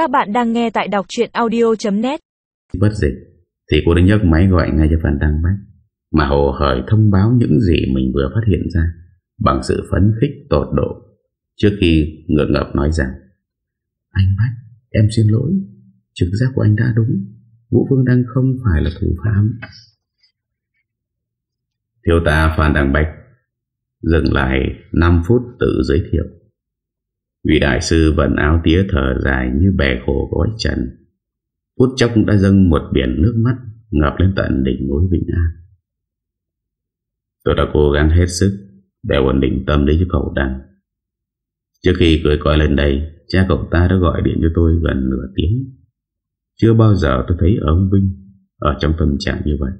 Các bạn đang nghe tại đọc chuyện audio.net Bất dịch, Thì cô đã nhấc máy gọi ngay cho Phan Đăng Bách, Mà hồ hởi thông báo những gì mình vừa phát hiện ra Bằng sự phấn khích tột độ Trước khi ngượng ngập nói rằng, Anh Bách, Em xin lỗi, Trực giác của anh đã đúng, Vũ vương Đăng không phải là thủ phạm. Thiếu tá Phan Đăng Bách Dừng lại 5 phút tự giới thiệu. Vị đại sư vẫn áo tía thở dài như bè khổ gói trần. Phút chốc đã dâng một biển nước mắt, Ngập lên tận đỉnh núi Vĩnh An. Tôi đã cố gắng hết sức Để ổn định tâm lý cho cậu đàn. Trước khi cưới coi lên đây, Cha cậu ta đã gọi điện cho tôi gần nửa tiếng. Chưa bao giờ tôi thấy ông Vinh Ở trong tâm trạng như vậy.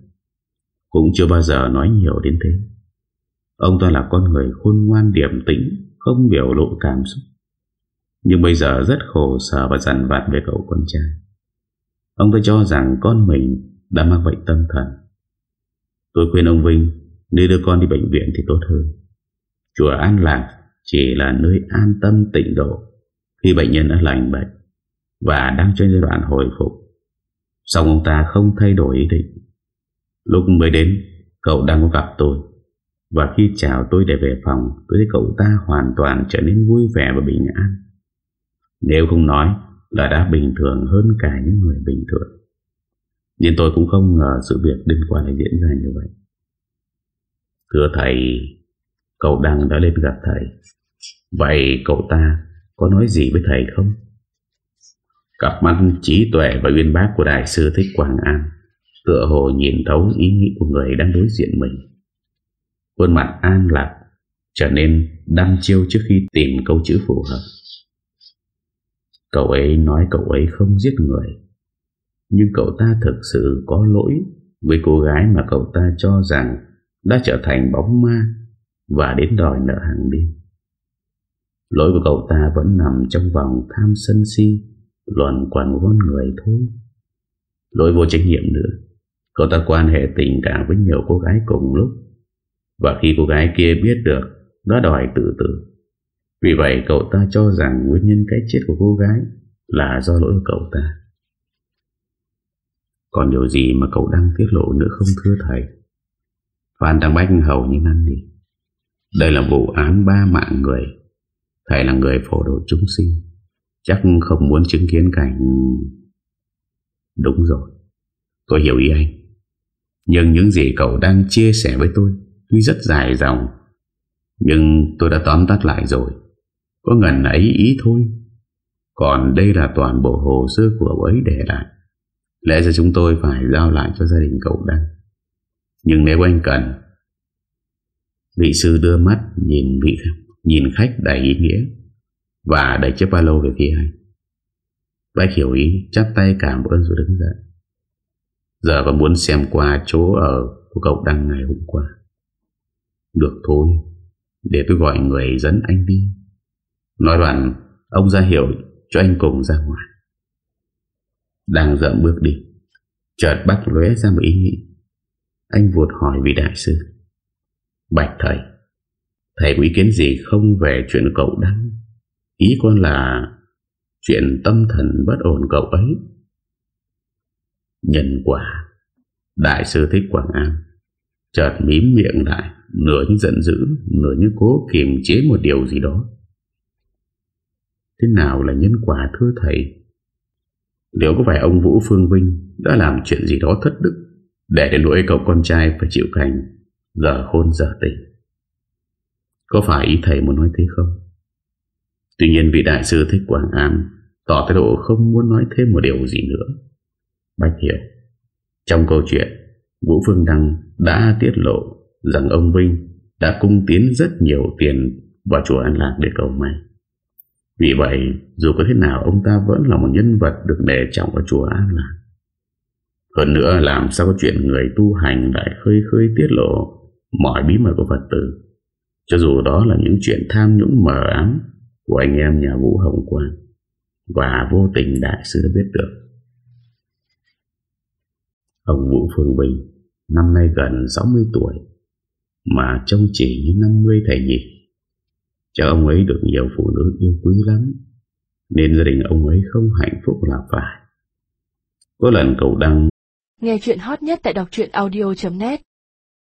Cũng chưa bao giờ nói nhiều đến thế. Ông ta là con người khôn ngoan điểm tĩnh, Không biểu lộ cảm xúc. Nhưng bây giờ rất khổ sở và dằn vặt về cậu con trai Ông tôi cho rằng con mình đã mắc bệnh tâm thần Tôi khuyên ông Vinh Nếu đưa con đi bệnh viện thì tốt hơn Chùa An Lạc chỉ là nơi an tâm tịnh độ khi bệnh nhân đã lành bệnh và đang trong giai đoạn hồi phục. Xong ông ta không thay đổi ý định. Lúc mới đến, cậu đang có gặp tôi. Và khi chào tôi để về phòng, tôi thấy cậu ta hoàn toàn trở nên vui vẻ và bình an. Nếu không nói là đã bình thường hơn cả những người bình thường. Nhưng tôi cũng không ngờ sự việc liên quan lại diễn ra như vậy. Thưa thầy, cậu Đăng đã lên gặp thầy. Vậy cậu ta có nói gì với thầy không? Cặp mắt trí tuệ và uyên bác của Đại sư Thích Quảng An Tựa hồ nhìn thấu ý nghĩ của người đang đối diện mình Khuôn mặt an lạc Trở nên đăm chiêu trước khi tìm câu chữ phù hợp Cậu ấy nói cậu ấy không giết người. Nhưng cậu ta thực sự có lỗi Với cô gái mà cậu ta cho rằng Đã trở thành bóng ma Và đến đòi nợ hàng đêm. Lỗi của cậu ta vẫn nằm trong vòng tham sân si Luận quẩn con người thôi. Lỗi vô trách nhiệm nữa. Cậu ta quan hệ tình cảm với nhiều cô gái cùng lúc. Và khi cô gái kia biết được, Nó đòi tự tử. Vì vậy cậu ta cho rằng Nguyên nhân cái chết của cô gái Là do lỗi của cậu ta. Còn điều gì mà cậu đang tiết lộ nữa không thưa thầy? Phan Đăng Bách hầu như năn đi Đây là vụ án ba mạng người. Thầy là người phổ độ chúng sinh. Chắc không muốn chứng kiến cảnh Đúng rồi. Tôi hiểu ý anh. Nhưng những gì cậu đang chia sẻ với tôi Tuy rất dài dòng, Nhưng tôi đã tóm tắt lại rồi. Có ngần ấy ý thôi. Còn đây là toàn bộ hồ sơ của ấy để lại. Lẽ ra chúng tôi phải giao lại cho gia đình cậu Đăng Nhưng nếu anh cần, Vị sư đưa mắt nhìn vị Nhìn khách đầy ý nghĩa Và đẩy chiếc ba lô về phía anh. Bách hiểu ý, Chắp tay cảm ơn rồi đứng dậy. Giờ còn muốn xem qua chỗ ở Của cậu Đăng ngày hôm qua. Được thôi, Để tôi gọi người dẫn anh đi. Nói đoạn, Ông ra hiểu cho anh cùng ra ngoài. Đang dậm bước đi, Chợt bắt lóe ra một ý nghĩ. Anh vụt hỏi vị đại sư. Bạch thầy Thầy có ý kiến gì không về chuyện cậu Đăng? Ý con là Chuyện tâm thần bất ổn cậu ấy. Nhân quả, Đại sư Thích Quảng An, Chợt mím miệng lại, Nửa như giận dữ, Nửa như cố kiềm chế một điều gì đó. Thế nào là nhân quả thưa thầy Liệu có phải ông Vũ Phương Vinh Đã làm chuyện gì đó thất đức Để đến nỗi cậu con trai phải chịu cảnh Giờ hôn giờ tình có phải ý thầy muốn nói thế không? Tuy nhiên vị đại sư Thích Quảng An tỏ thái độ không muốn nói thêm một điều gì nữa. Bách hiểu. Trong câu chuyện, Vũ Phương Đăng đã tiết lộ rằng ông Vinh đã cung tiến rất nhiều tiền vào chùa An Lạc để cầu may. Vì vậy, dù có thế nào ông ta vẫn là một nhân vật được đề trọng ở chùa An Lạc. Hơn nữa làm sao có chuyện người tu hành lại khơi khơi tiết lộ mọi bí mật của Phật tử? Cho dù đó là những chuyện tham nhũng mờ ám Của anh em nhà Vũ Hồng Quang Và vô tình đại sư đã biết được. Ông Vũ Phương Bình Năm nay gần 60 tuổi Mà trông chỉ như 50 thầy nhỉ Chắc ông ấy được nhiều phụ nữ yêu quý lắm, Nên gia đình ông ấy không hạnh phúc là phải. Có lần cậu Đăng Nghe chuyện hot nhất tại đọc audio.net